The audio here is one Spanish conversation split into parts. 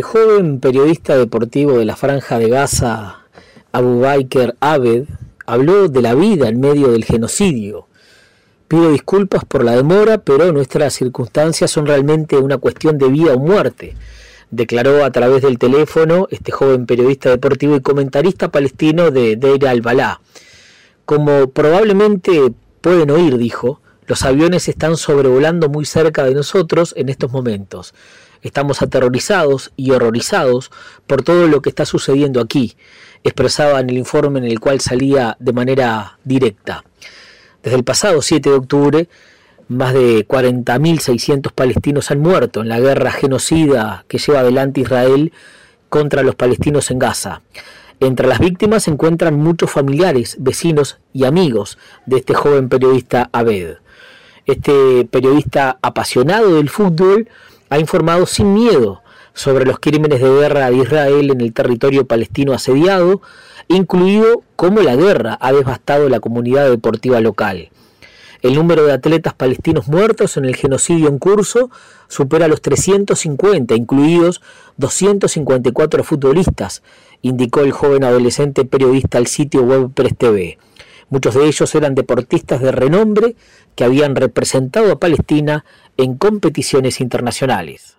El joven periodista deportivo de la Franja de Gaza, Abu Bakr Abed, habló de la vida en medio del genocidio. Pido disculpas por la demora, pero nuestras circunstancias son realmente una cuestión de vida o muerte, declaró a través del teléfono este joven periodista deportivo y comentarista palestino de Deir al-Balá. Como probablemente pueden oír, dijo, los aviones están sobrevolando muy cerca de nosotros en estos momentos. Estamos aterrorizados y horrorizados por todo lo que está sucediendo aquí, expresaba en el informe en el cual salía de manera directa. Desde el pasado 7 de octubre, más de 40.600 palestinos han muerto en la guerra genocida que lleva adelante Israel contra los palestinos en Gaza. Entre las víctimas se encuentran muchos familiares, vecinos y amigos de este joven periodista Abed. Este periodista apasionado del fútbol ha informado sin miedo sobre los crímenes de guerra de Israel en el territorio palestino asediado, incluido cómo la guerra ha devastado la comunidad deportiva local. El número de atletas palestinos muertos en el genocidio en curso supera los 350, incluidos 254 futbolistas, indicó el joven adolescente periodista al sitio web Press TV. Muchos de ellos eran deportistas de renombre que habían representado a Palestina en competiciones internacionales.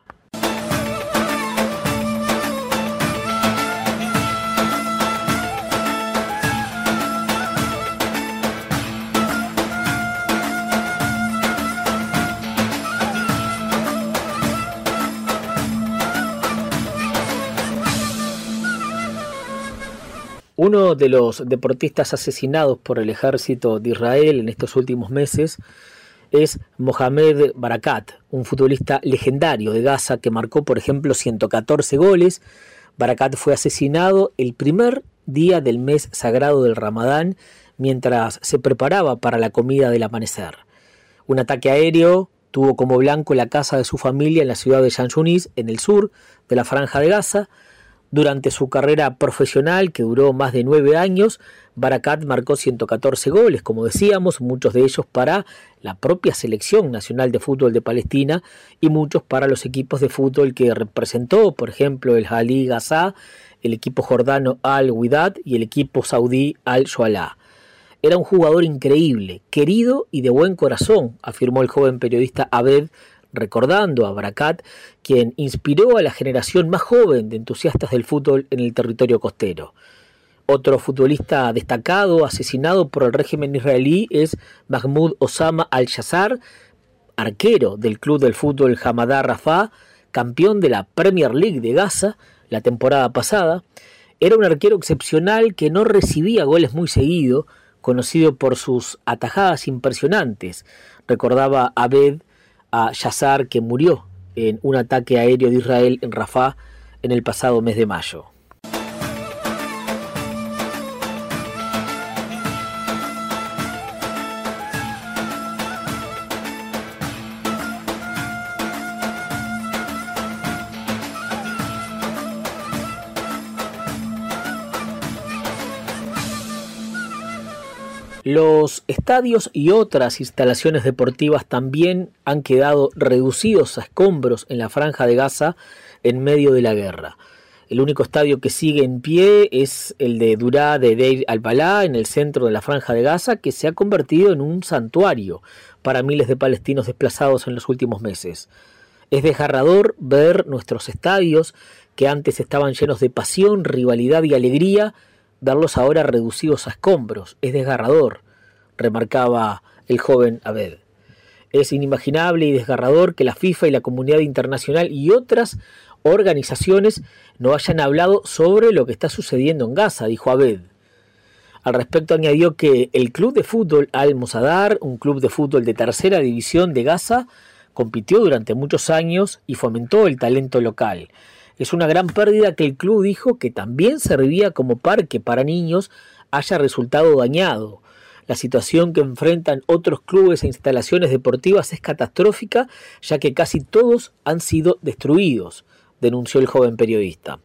Uno de los deportistas asesinados por el ejército de Israel en estos últimos meses es Mohamed Barakat, un futbolista legendario de Gaza que marcó, por ejemplo, 114 goles. Barakat fue asesinado el primer día del mes sagrado del Ramadán mientras se preparaba para la comida del amanecer. Un ataque aéreo tuvo como blanco la casa de su familia en la ciudad de Yunis, en el sur de la franja de Gaza, durante su carrera profesional, que duró más de nueve años, Barakat marcó 114 goles, como decíamos, muchos de ellos para la propia selección nacional de fútbol de Palestina y muchos para los equipos de fútbol que representó, por ejemplo, el Ali Gaza, el equipo jordano Al-Widad y el equipo saudí Al-Shuala. Era un jugador increíble, querido y de buen corazón, afirmó el joven periodista Abed recordando a Barakat, quien inspiró a la generación más joven de entusiastas del fútbol en el territorio costero. Otro futbolista destacado asesinado por el régimen israelí es Mahmoud Osama al-Shazar, arquero del club del fútbol Hamadá Rafah, campeón de la Premier League de Gaza la temporada pasada. Era un arquero excepcional que no recibía goles muy seguido, conocido por sus atajadas impresionantes. Recordaba Abed a Yazar que murió en un ataque aéreo de Israel en Rafah en el pasado mes de mayo. Los estadios y otras instalaciones deportivas también han quedado reducidos a escombros en la franja de Gaza en medio de la guerra. El único estadio que sigue en pie es el de Durá de Deir al-Balá en el centro de la franja de Gaza, que se ha convertido en un santuario para miles de palestinos desplazados en los últimos meses. Es desgarrador ver nuestros estadios, que antes estaban llenos de pasión, rivalidad y alegría, verlos ahora reducidos a escombros. Es desgarrador, remarcaba el joven Abed. Es inimaginable y desgarrador que la FIFA y la comunidad internacional y otras organizaciones no hayan hablado sobre lo que está sucediendo en Gaza, dijo Abed. Al respecto añadió que el club de fútbol Al Mosadar, un club de fútbol de tercera división de Gaza, compitió durante muchos años y fomentó el talento local. Es una gran pérdida que el club dijo que también servía como parque para niños haya resultado dañado. La situación que enfrentan otros clubes e instalaciones deportivas es catastrófica, ya que casi todos han sido destruidos, denunció el joven periodista.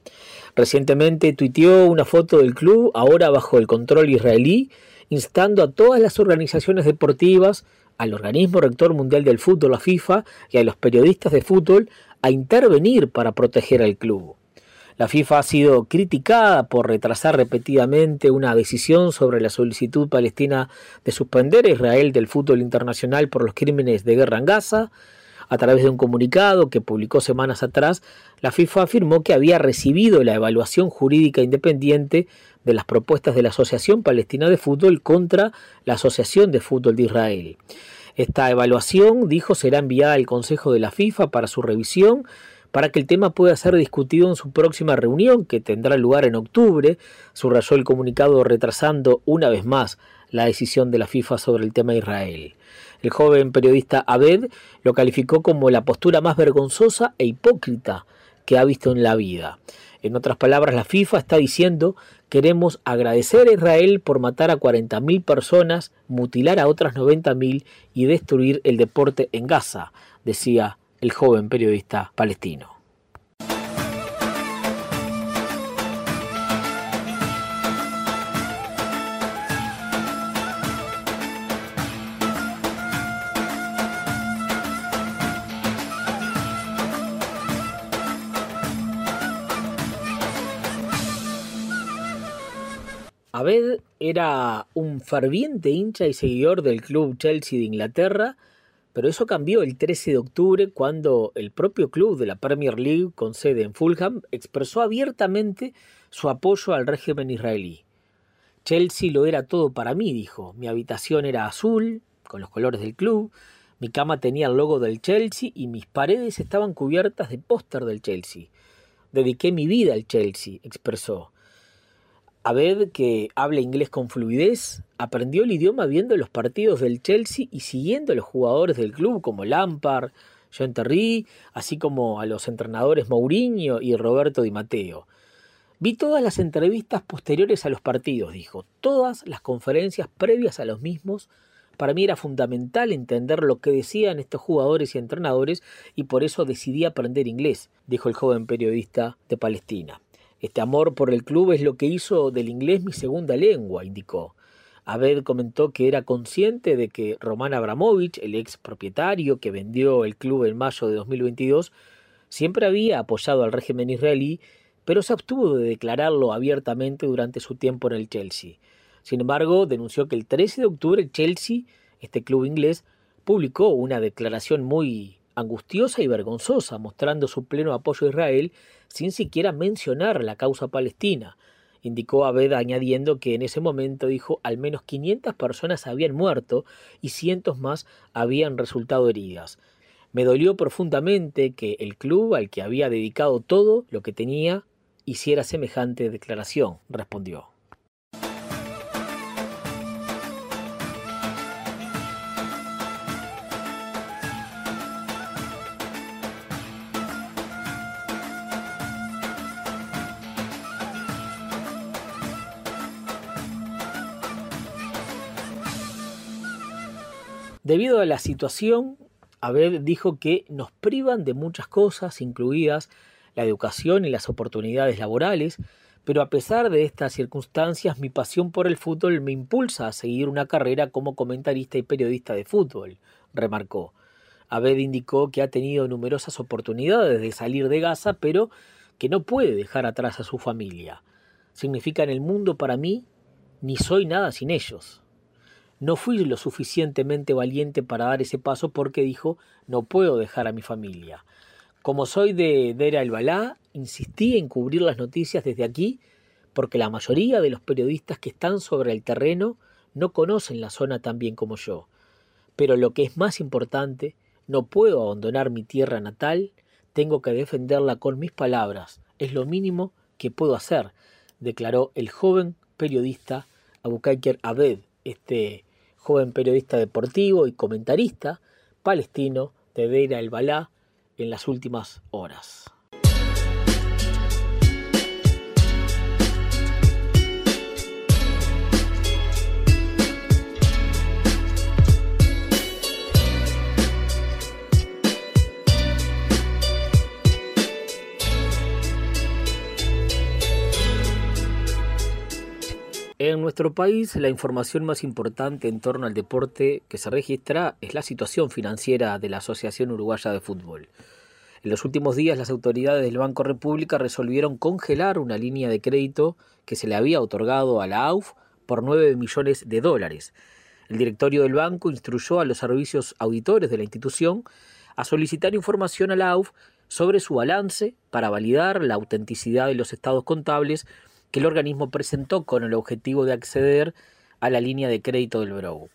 Recientemente tuiteó una foto del club, ahora bajo el control israelí, instando a todas las organizaciones deportivas al organismo rector mundial del fútbol, la FIFA, y a los periodistas de fútbol a intervenir para proteger al club. La FIFA ha sido criticada por retrasar repetidamente una decisión sobre la solicitud palestina de suspender a Israel del fútbol internacional por los crímenes de guerra en Gaza. A través de un comunicado que publicó semanas atrás, la FIFA afirmó que había recibido la evaluación jurídica independiente de las propuestas de la Asociación Palestina de Fútbol contra la Asociación de Fútbol de Israel. Esta evaluación, dijo, será enviada al Consejo de la FIFA para su revisión para que el tema pueda ser discutido en su próxima reunión, que tendrá lugar en octubre, subrayó el comunicado retrasando una vez más la decisión de la FIFA sobre el tema de Israel. El joven periodista Abed lo calificó como la postura más vergonzosa e hipócrita que ha visto en la vida. En otras palabras, la FIFA está diciendo queremos agradecer a Israel por matar a 40.000 personas, mutilar a otras 90.000 y destruir el deporte en Gaza, decía el joven periodista palestino. Abed era un ferviente hincha y seguidor del club Chelsea de Inglaterra pero eso cambió el 13 de octubre cuando el propio club de la Premier League con sede en Fulham expresó abiertamente su apoyo al régimen israelí. Chelsea lo era todo para mí, dijo. Mi habitación era azul, con los colores del club, mi cama tenía el logo del Chelsea y mis paredes estaban cubiertas de póster del Chelsea. Dediqué mi vida al Chelsea, expresó. Abed, que habla inglés con fluidez, aprendió el idioma viendo los partidos del Chelsea y siguiendo a los jugadores del club como Lampard, John Terry, así como a los entrenadores Mourinho y Roberto Di Matteo. Vi todas las entrevistas posteriores a los partidos, dijo, todas las conferencias previas a los mismos. Para mí era fundamental entender lo que decían estos jugadores y entrenadores y por eso decidí aprender inglés, dijo el joven periodista de Palestina. Este amor por el club es lo que hizo del inglés mi segunda lengua, indicó. Abed comentó que era consciente de que Roman Abramovich, el ex propietario que vendió el club en mayo de 2022, siempre había apoyado al régimen israelí, pero se abstuvo de declararlo abiertamente durante su tiempo en el Chelsea. Sin embargo, denunció que el 13 de octubre Chelsea, este club inglés, publicó una declaración muy angustiosa y vergonzosa, mostrando su pleno apoyo a Israel sin siquiera mencionar la causa palestina. Indicó Abed añadiendo que en ese momento dijo al menos 500 personas habían muerto y cientos más habían resultado heridas. Me dolió profundamente que el club al que había dedicado todo lo que tenía hiciera semejante declaración, respondió. Debido a la situación, Abed dijo que nos privan de muchas cosas, incluidas la educación y las oportunidades laborales, pero a pesar de estas circunstancias, mi pasión por el fútbol me impulsa a seguir una carrera como comentarista y periodista de fútbol, remarcó. Abed indicó que ha tenido numerosas oportunidades de salir de Gaza, pero que no puede dejar atrás a su familia. Significan el mundo para mí, ni soy nada sin ellos. No fui lo suficientemente valiente para dar ese paso porque dijo, no puedo dejar a mi familia. Como soy de Dera el Balá, insistí en cubrir las noticias desde aquí porque la mayoría de los periodistas que están sobre el terreno no conocen la zona tan bien como yo. Pero lo que es más importante, no puedo abandonar mi tierra natal, tengo que defenderla con mis palabras, es lo mínimo que puedo hacer, declaró el joven periodista Abukaiker Abed, este joven periodista deportivo y comentarista palestino de Deira el Balá en las últimas horas. Nuestro país, la información más importante en torno al deporte que se registra es la situación financiera de la Asociación Uruguaya de Fútbol. En los últimos días, las autoridades del Banco República resolvieron congelar una línea de crédito que se le había otorgado a la AUF por 9 millones de dólares. El directorio del banco instruyó a los servicios auditores de la institución a solicitar información a la AUF sobre su balance para validar la autenticidad de los estados contables que el organismo presentó con el objetivo de acceder a la línea de crédito del Brow.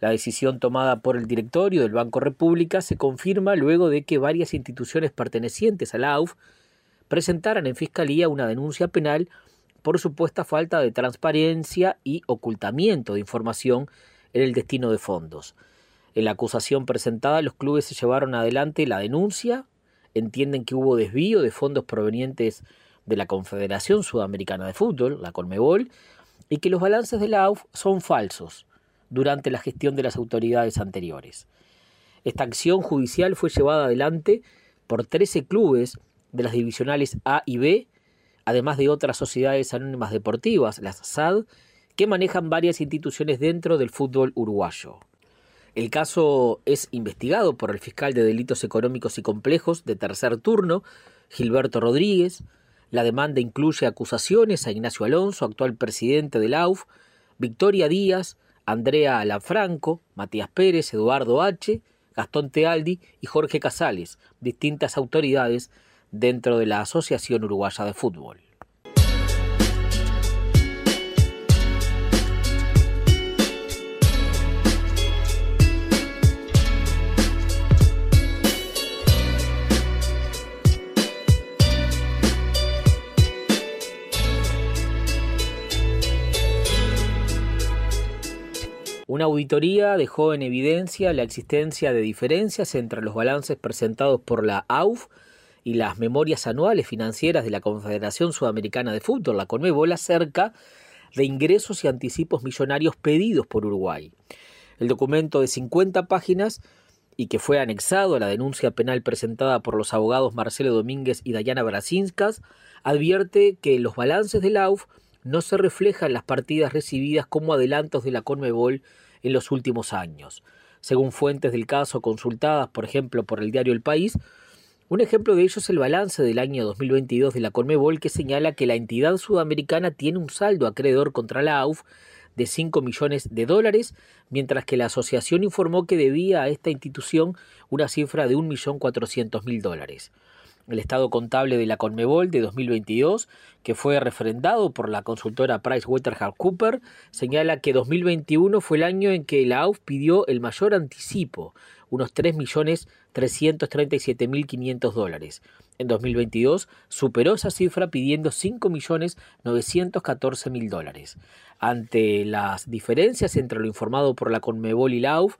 La decisión tomada por el directorio del Banco República se confirma luego de que varias instituciones pertenecientes a la AUF presentaran en Fiscalía una denuncia penal por supuesta falta de transparencia y ocultamiento de información en el destino de fondos. En la acusación presentada, los clubes se llevaron adelante la denuncia, entienden que hubo desvío de fondos provenientes de la Confederación Sudamericana de Fútbol, la Colmebol, y que los balances de la AUF son falsos durante la gestión de las autoridades anteriores. Esta acción judicial fue llevada adelante por 13 clubes de las divisionales A y B, además de otras sociedades anónimas deportivas, las SAD, que manejan varias instituciones dentro del fútbol uruguayo. El caso es investigado por el fiscal de delitos económicos y complejos de tercer turno, Gilberto Rodríguez. La demanda incluye acusaciones a Ignacio Alonso, actual presidente del AUF, Victoria Díaz, Andrea Alafranco, Matías Pérez, Eduardo H., Gastón Tealdi y Jorge Casales, distintas autoridades dentro de la Asociación Uruguaya de Fútbol. Una auditoría dejó en evidencia la existencia de diferencias entre los balances presentados por la AUF y las memorias anuales financieras de la Confederación Sudamericana de Fútbol, la CONMEBOL, acerca de ingresos y anticipos millonarios pedidos por Uruguay. El documento de 50 páginas y que fue anexado a la denuncia penal presentada por los abogados Marcelo Domínguez y Dayana Brasinskas, advierte que los balances de la AUF no se reflejan las partidas recibidas como adelantos de la Conmebol en los últimos años. Según fuentes del caso consultadas, por ejemplo, por el diario El País, un ejemplo de ello es el balance del año 2022 de la Conmebol que señala que la entidad sudamericana tiene un saldo acreedor contra la AUF de 5 millones de dólares, mientras que la asociación informó que debía a esta institución una cifra de 1.400.000 dólares el estado contable de la Conmebol de 2022, que fue refrendado por la consultora PricewaterhouseCoopers, señala que 2021 fue el año en que la AUF pidió el mayor anticipo, unos 3.337.500 dólares. En 2022 superó esa cifra pidiendo 5.914.000 dólares. Ante las diferencias entre lo informado por la Conmebol y la AUF,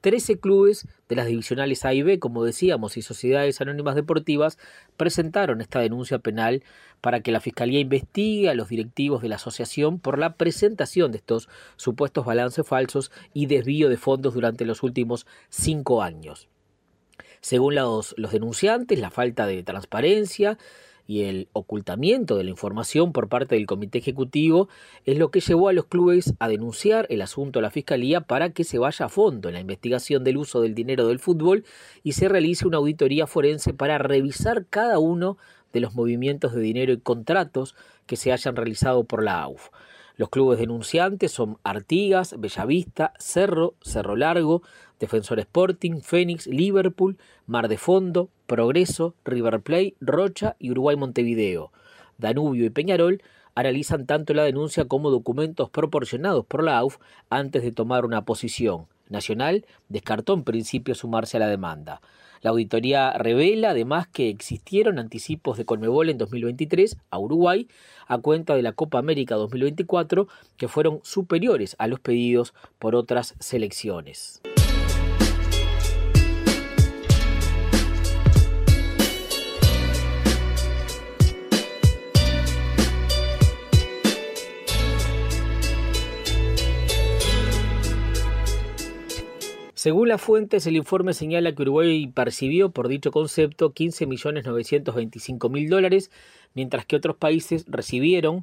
13 clubes de las divisionales A y B, como decíamos, y sociedades anónimas deportivas presentaron esta denuncia penal para que la Fiscalía investigue a los directivos de la asociación por la presentación de estos supuestos balances falsos y desvío de fondos durante los últimos cinco años. Según los, los denunciantes, la falta de transparencia y el ocultamiento de la información por parte del Comité Ejecutivo es lo que llevó a los clubes a denunciar el asunto a la Fiscalía para que se vaya a fondo en la investigación del uso del dinero del fútbol y se realice una auditoría forense para revisar cada uno de los movimientos de dinero y contratos que se hayan realizado por la AUF. Los clubes denunciantes son Artigas, Bellavista, Cerro, Cerro Largo, Defensor Sporting, Fénix, Liverpool, Mar de Fondo, Progreso, River Plate, Rocha y Uruguay Montevideo. Danubio y Peñarol analizan tanto la denuncia como documentos proporcionados por la AUF antes de tomar una posición. Nacional descartó en principio sumarse a la demanda. La auditoría revela además que existieron anticipos de Conmebol en 2023 a Uruguay a cuenta de la Copa América 2024 que fueron superiores a los pedidos por otras selecciones. Según las fuentes, el informe señala que Uruguay percibió por dicho concepto 15.925.000 dólares, mientras que otros países recibieron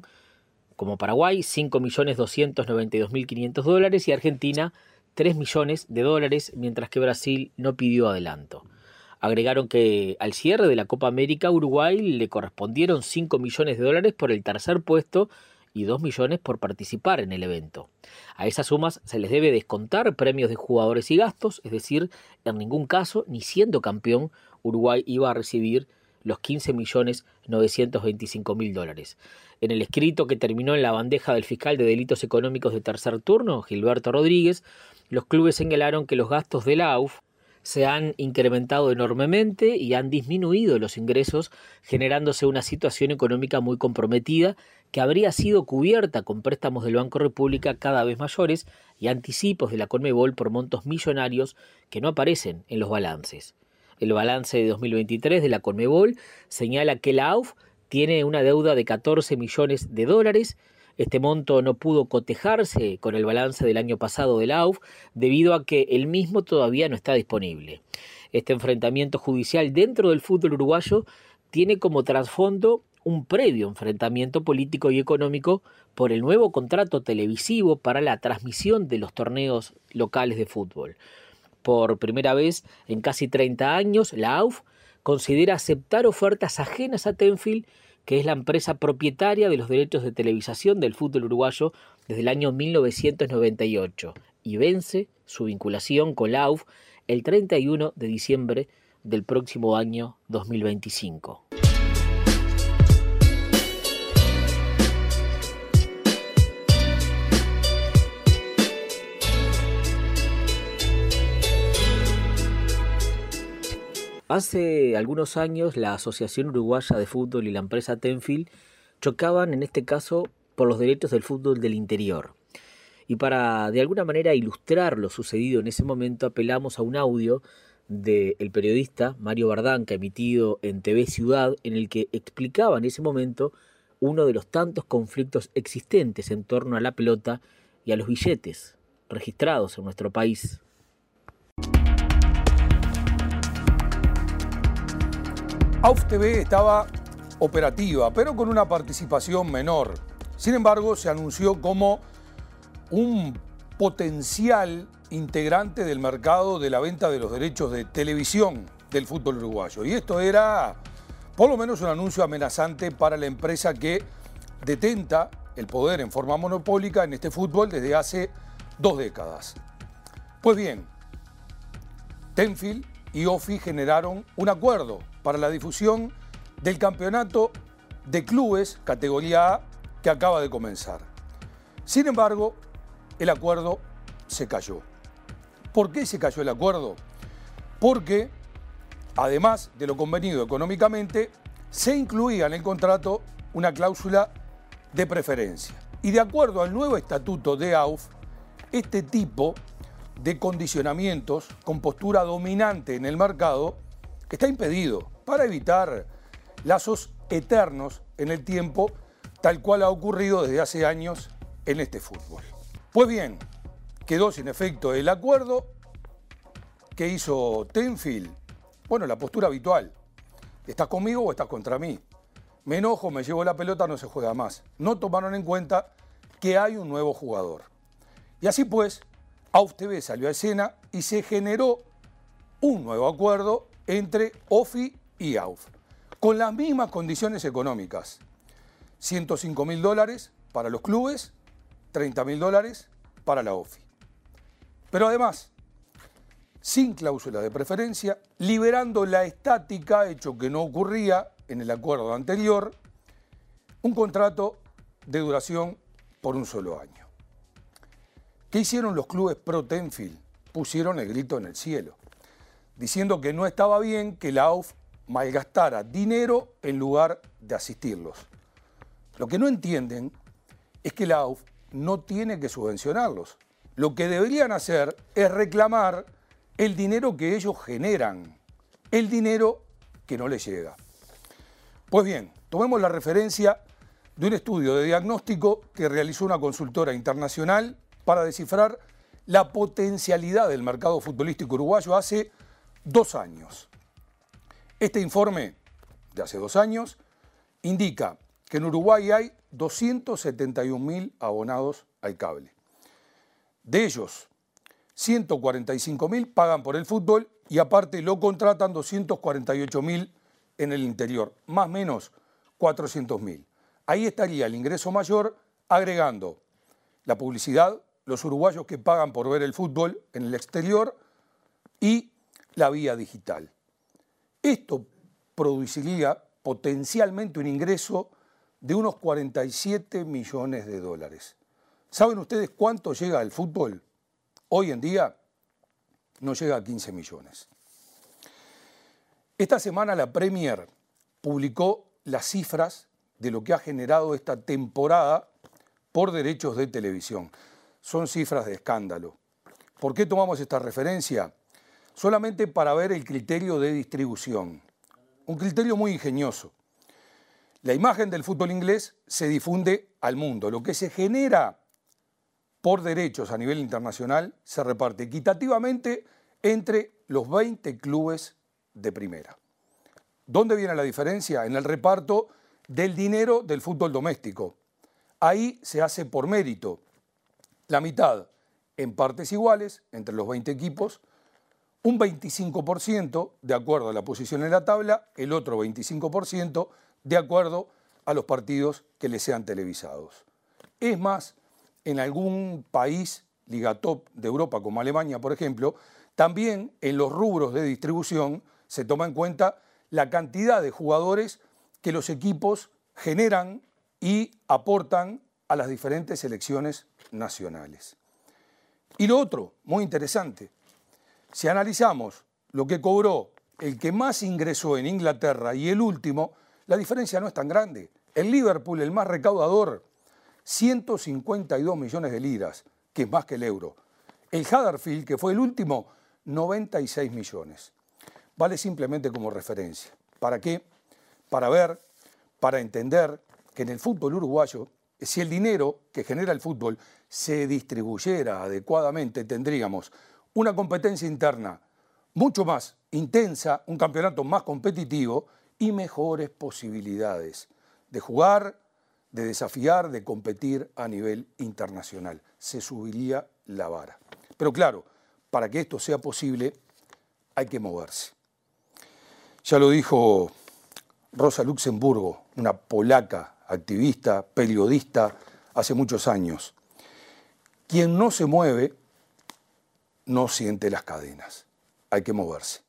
como Paraguay 5.292.500 dólares y Argentina 3 millones de dólares, mientras que Brasil no pidió adelanto. Agregaron que al cierre de la Copa América Uruguay le correspondieron 5 millones de dólares por el tercer puesto y 2 millones por participar en el evento. A esas sumas se les debe descontar premios de jugadores y gastos, es decir, en ningún caso, ni siendo campeón, Uruguay iba a recibir los 15 millones 925 mil dólares. En el escrito que terminó en la bandeja del fiscal de delitos económicos de tercer turno, Gilberto Rodríguez, los clubes señalaron que los gastos de la AUF se han incrementado enormemente y han disminuido los ingresos, generándose una situación económica muy comprometida que habría sido cubierta con préstamos del Banco República cada vez mayores y anticipos de la Conmebol por montos millonarios que no aparecen en los balances. El balance de 2023 de la Conmebol señala que la AUF tiene una deuda de 14 millones de dólares. Este monto no pudo cotejarse con el balance del año pasado de la AUF debido a que el mismo todavía no está disponible. Este enfrentamiento judicial dentro del fútbol uruguayo tiene como trasfondo un previo enfrentamiento político y económico por el nuevo contrato televisivo para la transmisión de los torneos locales de fútbol. Por primera vez en casi 30 años, la AUF considera aceptar ofertas ajenas a Tenfield, que es la empresa propietaria de los derechos de televisación del fútbol uruguayo desde el año 1998, y vence su vinculación con la AUF el 31 de diciembre del próximo año 2025. Hace algunos años la Asociación Uruguaya de Fútbol y la empresa Tenfield chocaban en este caso por los derechos del fútbol del interior. Y para de alguna manera ilustrar lo sucedido en ese momento apelamos a un audio del periodista Mario Bardanca emitido en TV Ciudad en el que explicaba en ese momento uno de los tantos conflictos existentes en torno a la pelota y a los billetes registrados en nuestro país. AUF TV estaba operativa, pero con una participación menor. Sin embargo, se anunció como un potencial integrante del mercado de la venta de los derechos de televisión del fútbol uruguayo. Y esto era por lo menos un anuncio amenazante para la empresa que detenta el poder en forma monopólica en este fútbol desde hace dos décadas. Pues bien, Tenfield y OFI generaron un acuerdo para la difusión del campeonato de clubes categoría A que acaba de comenzar. Sin embargo, el acuerdo se cayó. ¿Por qué se cayó el acuerdo? Porque, además de lo convenido económicamente, se incluía en el contrato una cláusula de preferencia. Y de acuerdo al nuevo estatuto de AUF, este tipo de condicionamientos con postura dominante en el mercado está impedido para evitar lazos eternos en el tiempo, tal cual ha ocurrido desde hace años en este fútbol. Pues bien, quedó sin efecto el acuerdo que hizo Tenfield. Bueno, la postura habitual. ¿Estás conmigo o estás contra mí? Me enojo, me llevo la pelota, no se juega más. No tomaron en cuenta que hay un nuevo jugador. Y así pues, AUF salió a escena y se generó un nuevo acuerdo entre OFI y AUF, con las mismas condiciones económicas. 105 mil dólares para los clubes, 30 mil dólares para la OFI. Pero además, sin cláusula de preferencia, liberando la estática, hecho que no ocurría en el acuerdo anterior, un contrato de duración por un solo año. ¿Qué hicieron los clubes pro Tenfield? Pusieron el grito en el cielo, diciendo que no estaba bien que la AUF malgastara dinero en lugar de asistirlos. Lo que no entienden es que la AUF no tiene que subvencionarlos. Lo que deberían hacer es reclamar el dinero que ellos generan, el dinero que no les llega. Pues bien, tomemos la referencia de un estudio de diagnóstico que realizó una consultora internacional para descifrar la potencialidad del mercado futbolístico uruguayo hace dos años. Este informe de hace dos años indica que en Uruguay hay 271 mil abonados al cable. De ellos, 145 mil pagan por el fútbol y aparte lo contratan 248 mil en el interior, más o menos 400 mil. Ahí estaría el ingreso mayor agregando la publicidad, los uruguayos que pagan por ver el fútbol en el exterior y la vía digital. Esto produciría potencialmente un ingreso de unos 47 millones de dólares. ¿Saben ustedes cuánto llega el fútbol? Hoy en día no llega a 15 millones. Esta semana la Premier publicó las cifras de lo que ha generado esta temporada por derechos de televisión. Son cifras de escándalo. ¿Por qué tomamos esta referencia? Solamente para ver el criterio de distribución. Un criterio muy ingenioso. La imagen del fútbol inglés se difunde al mundo. Lo que se genera por derechos a nivel internacional se reparte equitativamente entre los 20 clubes de primera. ¿Dónde viene la diferencia? En el reparto del dinero del fútbol doméstico. Ahí se hace por mérito. La mitad en partes iguales entre los 20 equipos, un 25% de acuerdo a la posición en la tabla, el otro 25% de acuerdo a los partidos que le sean televisados. Es más, en algún país liga top de Europa como Alemania, por ejemplo, también en los rubros de distribución se toma en cuenta la cantidad de jugadores que los equipos generan y aportan a las diferentes selecciones nacionales. Y lo otro, muy interesante, si analizamos lo que cobró el que más ingresó en Inglaterra y el último, la diferencia no es tan grande. El Liverpool, el más recaudador, 152 millones de liras, que es más que el euro. El Huddersfield, que fue el último, 96 millones. Vale simplemente como referencia. ¿Para qué? Para ver, para entender que en el fútbol uruguayo, si el dinero que genera el fútbol se distribuyera adecuadamente, tendríamos una competencia interna mucho más intensa, un campeonato más competitivo y mejores posibilidades de jugar, de desafiar, de competir a nivel internacional. Se subiría la vara. Pero claro, para que esto sea posible hay que moverse. Ya lo dijo Rosa Luxemburgo, una polaca, activista, periodista, hace muchos años. Quien no se mueve no siente las cadenas. Hay que moverse.